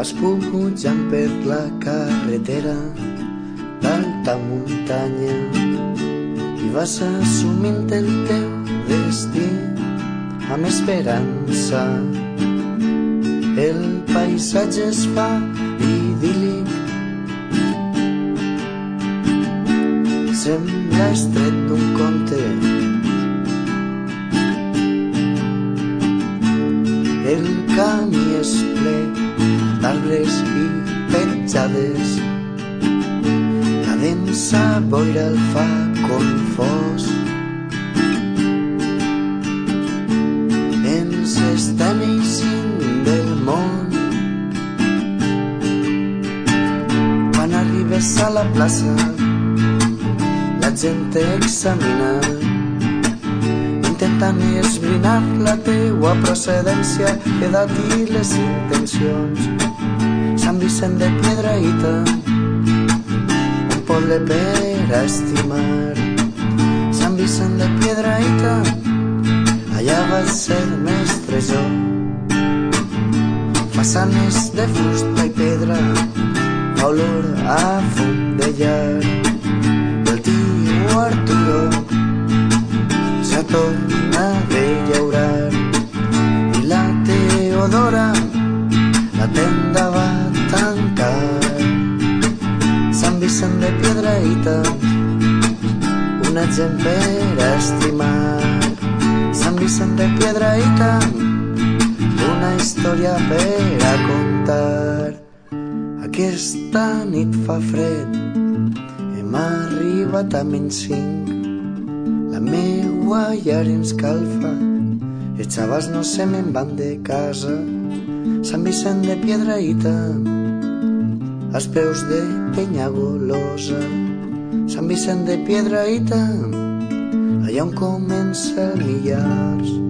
pujant per la carretera d'alta muntanya i vas assumint el teu destí amb esperança. El paisatge es fa idíl·lic sembla estret d'un conte El camí petjades. La densa boira el fa confós. Ens estem eixint del món. Quan arribes a la plaça, la gent t'examina intentant esbrinar la teua procedència, edat i les intencions. Vicent de Piedraïta, un poble per a estimar. Sant Vicent de Piedraïta, allà vaig ser mestre jo. Façanes de fusta i pedra, olor a fum de llar. El tio Arturo ja torna de llaurar i la Teodora la tenda va tancar. Sant Vicent de Piedraïta, una gent per a estimar. Sant Vicent de Piedraïta, una història per a contar. Aquesta nit fa fred, hem arribat a menys cinc. La meua llar ens calfa, els xavals no se me'n van de casa. Sant Vicent de Piedraïta, als peus de Penyagolosa. Sant Vicent de Piedraïta, allà on comença el Millars.